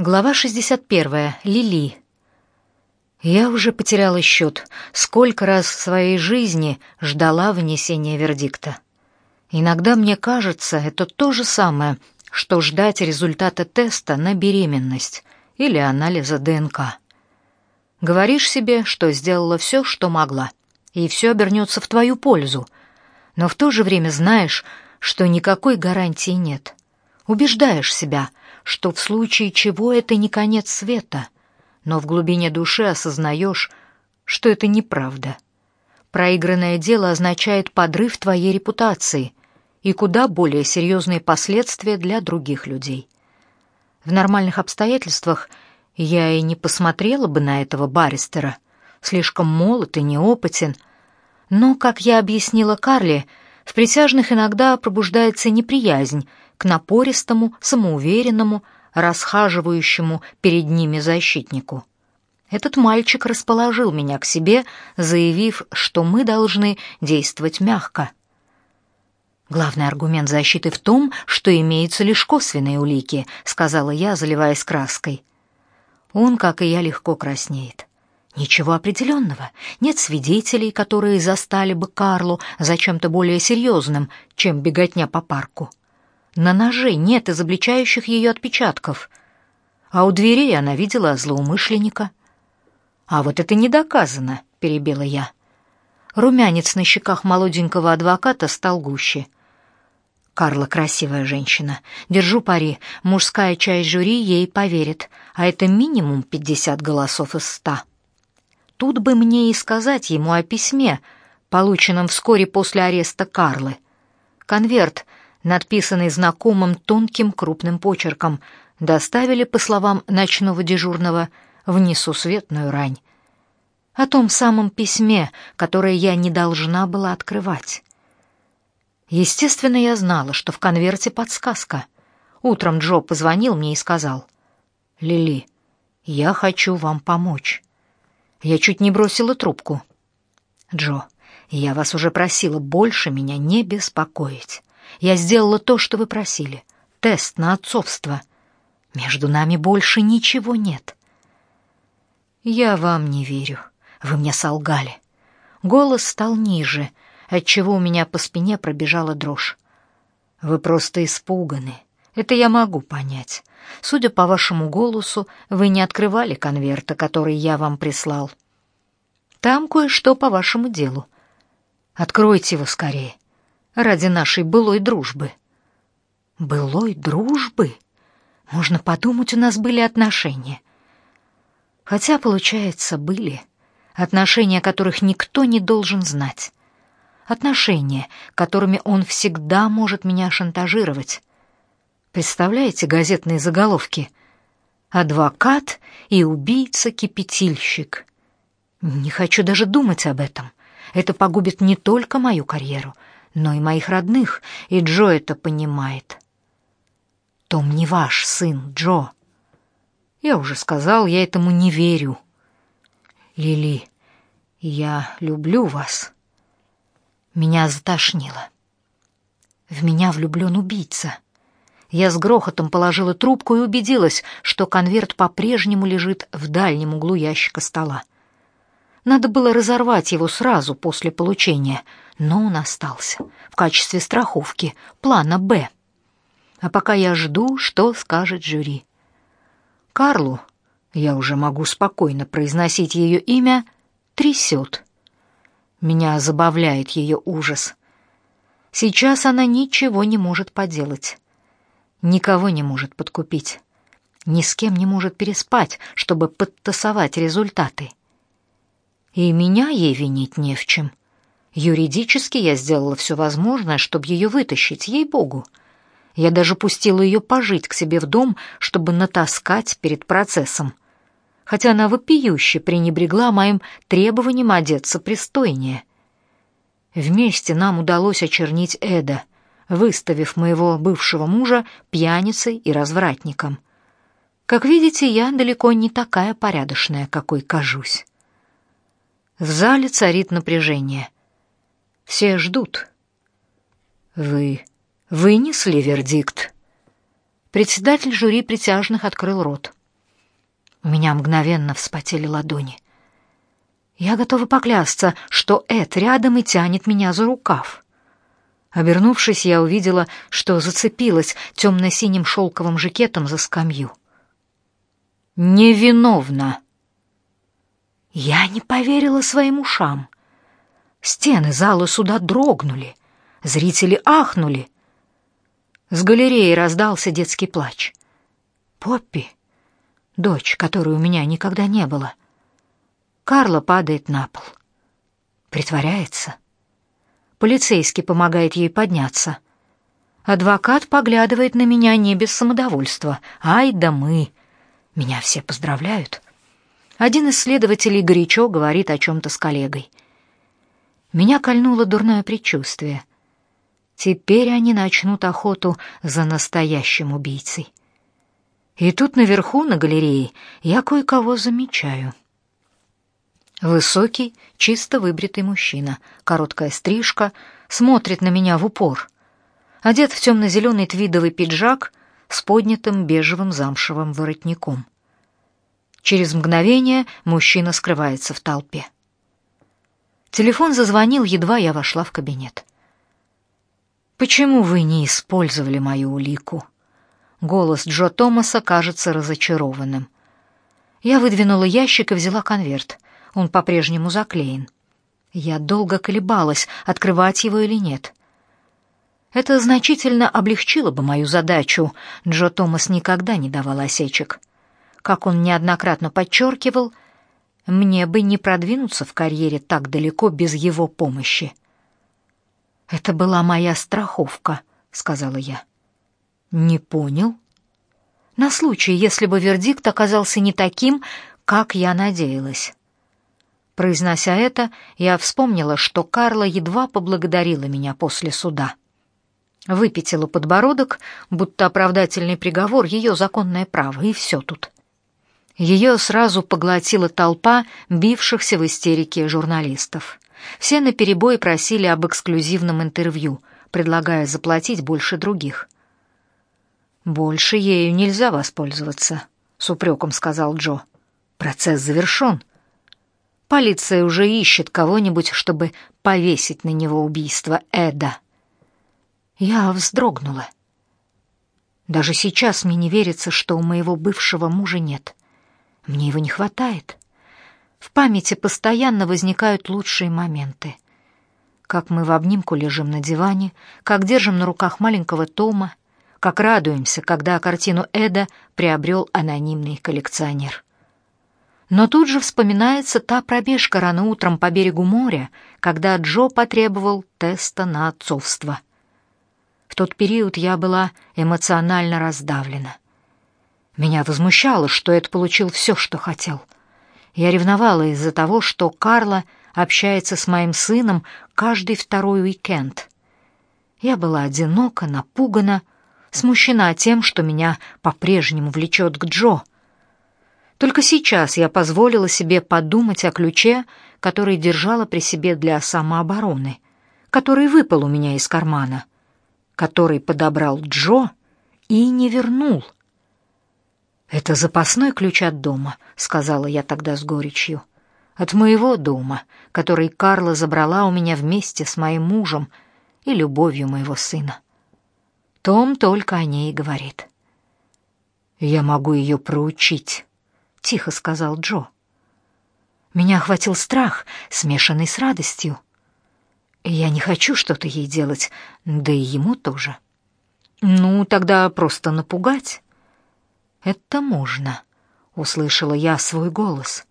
Глава 61. Лили. Я уже потеряла счет, сколько раз в своей жизни ждала вынесения вердикта. Иногда мне кажется, это то же самое, что ждать результата теста на беременность или анализа ДНК. Говоришь себе, что сделала все, что могла, и все обернется в твою пользу, но в то же время знаешь, что никакой гарантии нет. Убеждаешь себя, что в случае чего это не конец света, но в глубине души осознаешь, что это неправда. Проигранное дело означает подрыв твоей репутации и куда более серьезные последствия для других людей. В нормальных обстоятельствах я и не посмотрела бы на этого баристера, слишком молод и неопытен, но, как я объяснила Карли, в присяжных иногда пробуждается неприязнь к напористому, самоуверенному, расхаживающему перед ними защитнику. Этот мальчик расположил меня к себе, заявив, что мы должны действовать мягко. Главный аргумент защиты в том, что имеются лишь косвенные улики, сказала я, заливаясь краской. Он, как и я, легко краснеет. Ничего определенного. Нет свидетелей, которые застали бы Карлу за чем-то более серьезным, чем беготня по парку. На ноже нет изобличающих ее отпечатков, а у дверей она видела злоумышленника. А вот это не доказано, перебила я. Румянец на щеках молоденького адвоката стал гуще. Карла красивая женщина. Держу пари, мужская часть жюри ей поверит, а это минимум пятьдесят голосов из ста. Тут бы мне и сказать ему о письме, полученном вскоре после ареста Карлы. Конверт — надписанный знакомым тонким крупным почерком, доставили, по словам ночного дежурного, в несусветную рань. О том самом письме, которое я не должна была открывать. Естественно, я знала, что в конверте подсказка. Утром Джо позвонил мне и сказал, «Лили, я хочу вам помочь». Я чуть не бросила трубку. «Джо, я вас уже просила больше меня не беспокоить. Я сделала то, что вы просили. Тест на отцовство. Между нами больше ничего нет. Я вам не верю. Вы мне солгали. Голос стал ниже, отчего у меня по спине пробежала дрожь. Вы просто испуганы. Это я могу понять. Судя по вашему голосу, вы не открывали конверта, который я вам прислал. Там кое-что по вашему делу. Откройте его скорее ради нашей былой дружбы. Былой дружбы? Можно подумать, у нас были отношения. Хотя, получается, были отношения, которых никто не должен знать. Отношения, которыми он всегда может меня шантажировать. Представляете газетные заголовки? Адвокат и убийца-кипятильщик. Не хочу даже думать об этом. Это погубит не только мою карьеру, но и моих родных, и Джо это понимает. Том не ваш сын, Джо. Я уже сказал, я этому не верю. Лили, я люблю вас. Меня затошнило. В меня влюблен убийца. Я с грохотом положила трубку и убедилась, что конверт по-прежнему лежит в дальнем углу ящика стола. Надо было разорвать его сразу после получения, но он остался в качестве страховки, плана «Б». А пока я жду, что скажет жюри. Карлу, я уже могу спокойно произносить ее имя, трясет. Меня забавляет ее ужас. Сейчас она ничего не может поделать. Никого не может подкупить. Ни с кем не может переспать, чтобы подтасовать результаты. И меня ей винить не в чем. Юридически я сделала все возможное, чтобы ее вытащить, ей-богу. Я даже пустила ее пожить к себе в дом, чтобы натаскать перед процессом. Хотя она вопиюще пренебрегла моим требованием одеться пристойнее. Вместе нам удалось очернить Эда, выставив моего бывшего мужа пьяницей и развратником. Как видите, я далеко не такая порядочная, какой кажусь. В зале царит напряжение. Все ждут. Вы вынесли вердикт? Председатель жюри присяжных открыл рот. У меня мгновенно вспотели ладони. Я готова поклясться, что Эд рядом и тянет меня за рукав. Обернувшись, я увидела, что зацепилась темно-синим шелковым жакетом за скамью. «Невиновна!» Я не поверила своим ушам. Стены зала суда дрогнули, зрители ахнули. С галереи раздался детский плач. Поппи, дочь, которой у меня никогда не было. Карла падает на пол. Притворяется. Полицейский помогает ей подняться. Адвокат поглядывает на меня не без самодовольства. Ай да мы! Меня все поздравляют. Один из следователей горячо говорит о чем-то с коллегой. Меня кольнуло дурное предчувствие. Теперь они начнут охоту за настоящим убийцей. И тут наверху, на галерее, я кое-кого замечаю. Высокий, чисто выбритый мужчина, короткая стрижка, смотрит на меня в упор. Одет в темно-зеленый твидовый пиджак с поднятым бежевым замшевым воротником. Через мгновение мужчина скрывается в толпе. Телефон зазвонил, едва я вошла в кабинет. «Почему вы не использовали мою улику?» Голос Джо Томаса кажется разочарованным. Я выдвинула ящик и взяла конверт. Он по-прежнему заклеен. Я долго колебалась, открывать его или нет. Это значительно облегчило бы мою задачу. Джо Томас никогда не давал осечек. Как он неоднократно подчеркивал, мне бы не продвинуться в карьере так далеко без его помощи. Это была моя страховка, сказала я. Не понял. На случай, если бы вердикт оказался не таким, как я надеялась. Произнося это, я вспомнила, что Карла едва поблагодарила меня после суда. Выпятила подбородок, будто оправдательный приговор — ее законное право, и все тут. Ее сразу поглотила толпа бившихся в истерике журналистов. Все наперебой просили об эксклюзивном интервью, предлагая заплатить больше других. «Больше ею нельзя воспользоваться», — с упреком сказал Джо. «Процесс завершен. Полиция уже ищет кого-нибудь, чтобы повесить на него убийство Эда. Я вздрогнула. Даже сейчас мне не верится, что у моего бывшего мужа нет. Мне его не хватает. В памяти постоянно возникают лучшие моменты. Как мы в обнимку лежим на диване, как держим на руках маленького Тома, как радуемся, когда картину Эда приобрел анонимный коллекционер. Но тут же вспоминается та пробежка рано утром по берегу моря, когда Джо потребовал теста на отцовство. В тот период я была эмоционально раздавлена. Меня возмущало, что это получил все, что хотел. Я ревновала из-за того, что Карла общается с моим сыном каждый второй уикенд. Я была одинока, напугана, смущена тем, что меня по-прежнему влечет к Джо — только сейчас я позволила себе подумать о ключе, который держала при себе для самообороны, который выпал у меня из кармана, который подобрал Джо и не вернул. «Это запасной ключ от дома», — сказала я тогда с горечью. «От моего дома, который Карла забрала у меня вместе с моим мужем и любовью моего сына». Том только о ней говорит. «Я могу ее проучить». — тихо сказал Джо. Меня охватил страх, смешанный с радостью. Я не хочу что-то ей делать, да и ему тоже. Ну, тогда просто напугать. Это можно, услышала я свой голос.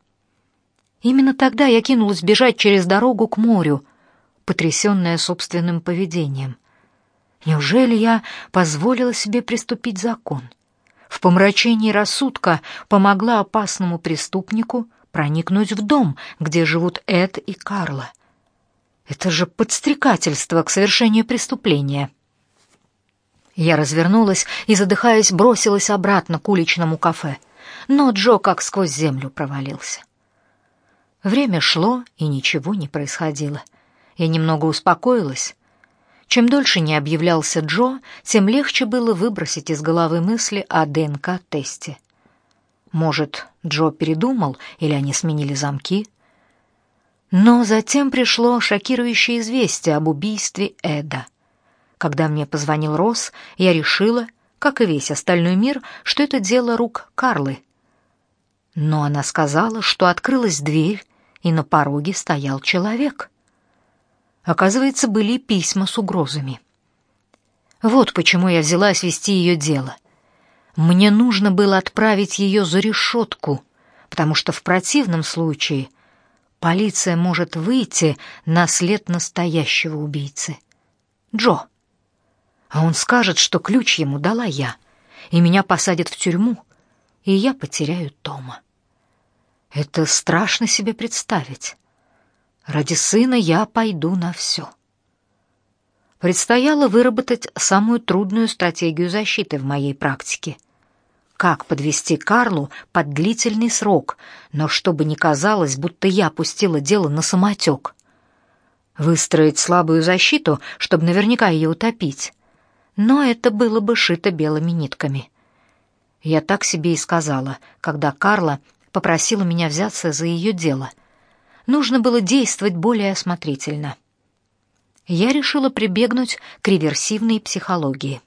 Именно тогда я кинулась бежать через дорогу к морю, потрясённая собственным поведением. Неужели я позволила себе приступить закон? в помрачении рассудка помогла опасному преступнику проникнуть в дом, где живут Эд и Карла. Это же подстрекательство к совершению преступления. Я развернулась и, задыхаясь, бросилась обратно к уличному кафе, но Джо как сквозь землю провалился. Время шло, и ничего не происходило. Я немного успокоилась, чем дольше не объявлялся Джо, тем легче было выбросить из головы мысли о ДНК-тесте. Может, Джо передумал или они сменили замки? Но затем пришло шокирующее известие об убийстве Эда. Когда мне позвонил Росс, я решила, как и весь остальной мир, что это дело рук Карлы. Но она сказала, что открылась дверь, и на пороге стоял человек. Оказывается, были письма с угрозами. Вот почему я взялась вести ее дело. Мне нужно было отправить ее за решетку, потому что в противном случае полиция может выйти на след настоящего убийцы. Джо. А он скажет, что ключ ему дала я, и меня посадят в тюрьму, и я потеряю Тома. Это страшно себе представить. Ради сына я пойду на все. Предстояло выработать самую трудную стратегию защиты в моей практике. Как подвести Карлу под длительный срок, но чтобы не казалось, будто я пустила дело на самотек. Выстроить слабую защиту, чтобы наверняка ее утопить. Но это было бы шито белыми нитками. Я так себе и сказала, когда Карла попросила меня взяться за ее дело. Нужно было действовать более осмотрительно. Я решила прибегнуть к реверсивной психологии.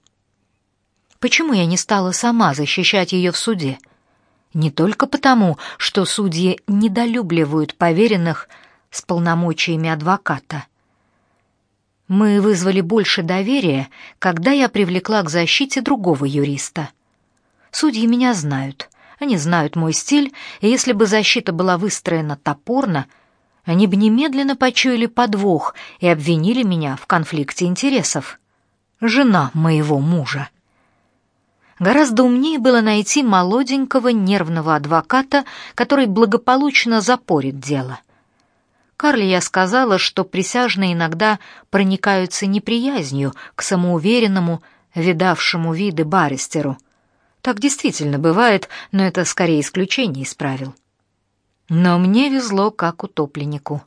Почему я не стала сама защищать ее в суде? Не только потому, что судьи недолюбливают поверенных с полномочиями адвоката. Мы вызвали больше доверия, когда я привлекла к защите другого юриста. Судьи меня знают, они знают мой стиль, и если бы защита была выстроена топорно, они бы немедленно почуяли подвох и обвинили меня в конфликте интересов. Жена моего мужа. Гораздо умнее было найти молоденького нервного адвоката, который благополучно запорит дело. Карли я сказала, что присяжные иногда проникаются неприязнью к самоуверенному, видавшему виды баристеру — так действительно бывает, но это скорее исключение из правил. Но мне везло как утопленнику.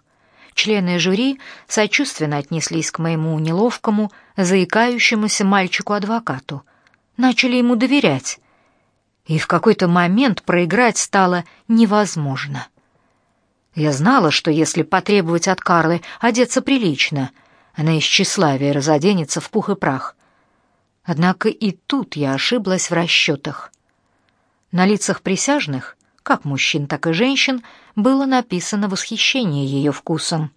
Члены жюри сочувственно отнеслись к моему неловкому, заикающемуся мальчику-адвокату. Начали ему доверять. И в какой-то момент проиграть стало невозможно. Я знала, что если потребовать от Карлы одеться прилично, она из тщеславия разоденется в пух и прах. Однако и тут я ошиблась в расчетах. На лицах присяжных, как мужчин, так и женщин, было написано восхищение ее вкусом.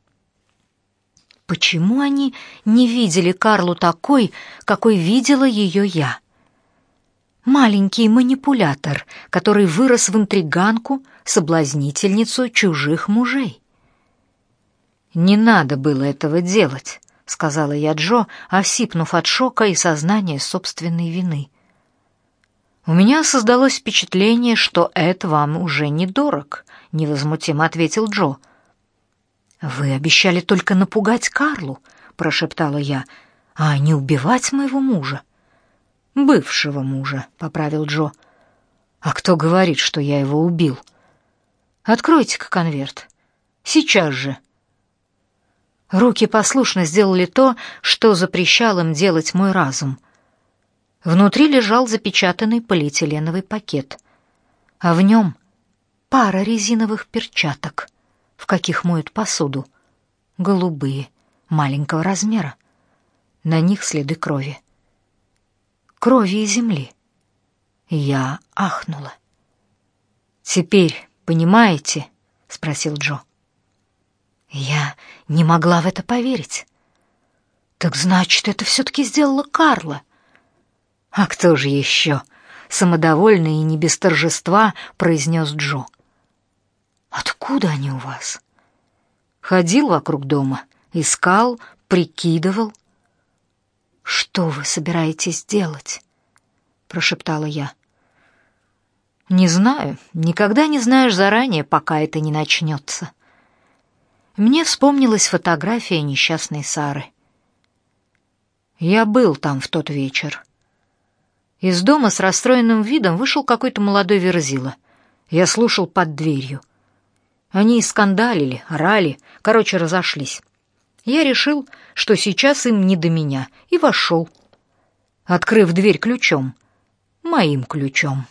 Почему они не видели Карлу такой, какой видела ее я? Маленький манипулятор, который вырос в интриганку, соблазнительницу чужих мужей. Не надо было этого делать сказала я Джо, осипнув от шока и сознания собственной вины. У меня создалось впечатление, что это вам уже недорог, невозмутимо ответил Джо. Вы обещали только напугать Карлу, прошептала я, а не убивать моего мужа. Бывшего мужа, поправил Джо. А кто говорит, что я его убил? Откройте-ка конверт. Сейчас же. Руки послушно сделали то, что запрещал им делать мой разум. Внутри лежал запечатанный полиэтиленовый пакет, а в нем пара резиновых перчаток, в каких моют посуду, голубые, маленького размера. На них следы крови. Крови и земли. Я ахнула. «Теперь понимаете?» — спросил Джо. Я не могла в это поверить. Так значит, это все-таки сделала Карла. А кто же еще? Самодовольный и не без торжества произнес Джо. Откуда они у вас? Ходил вокруг дома, искал, прикидывал. Что вы собираетесь делать? прошептала я. Не знаю, никогда не знаешь заранее, пока это не начнется. Мне вспомнилась фотография несчастной Сары. Я был там в тот вечер. Из дома с расстроенным видом вышел какой-то молодой верзила. Я слушал под дверью. Они скандалили, орали, короче, разошлись. Я решил, что сейчас им не до меня, и вошел, открыв дверь ключом, моим ключом.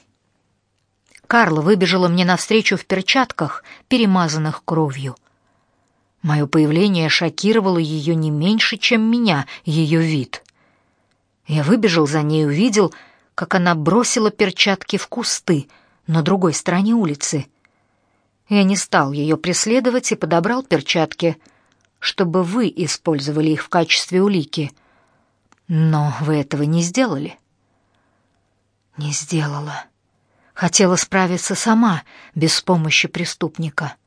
Карла выбежала мне навстречу в перчатках, перемазанных кровью. Мое появление шокировало ее не меньше, чем меня, ее вид. Я выбежал за ней и увидел, как она бросила перчатки в кусты на другой стороне улицы. Я не стал ее преследовать и подобрал перчатки, чтобы вы использовали их в качестве улики. Но вы этого не сделали. Не сделала. Хотела справиться сама, без помощи преступника.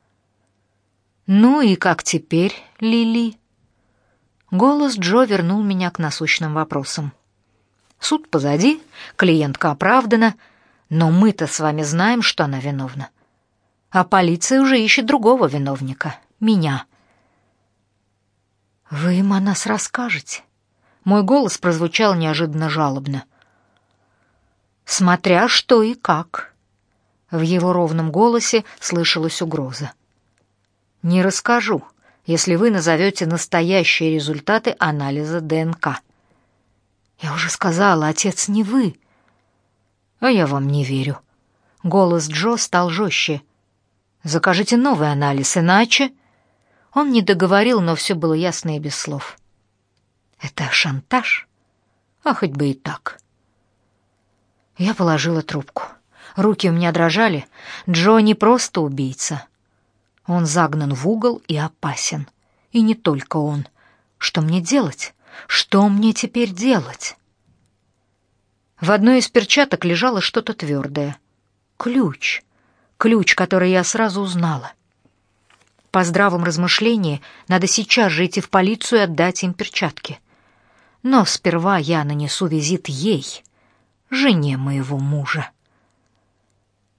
Ну и как теперь, Лили? Голос Джо вернул меня к насущным вопросам. Суд позади, клиентка оправдана, но мы-то с вами знаем, что она виновна. А полиция уже ищет другого виновника меня. Вы им о нас расскажете? Мой голос прозвучал неожиданно жалобно. Смотря что и как. В его ровном голосе слышалась угроза. Не расскажу, если вы назовете настоящие результаты анализа ДНК. Я уже сказала, отец не вы. А я вам не верю. Голос Джо стал жестче. Закажите новый анализ, иначе Он не договорил, но все было ясно и без слов. Это шантаж? А хоть бы и так. Я положила трубку. Руки у меня дрожали. Джо не просто убийца. Он загнан в угол и опасен. И не только он. Что мне делать? Что мне теперь делать? В одной из перчаток лежало что-то твердое. Ключ. Ключ, который я сразу узнала. По здравом размышлении надо сейчас же идти в полицию и отдать им перчатки. Но сперва я нанесу визит ей, жене моего мужа.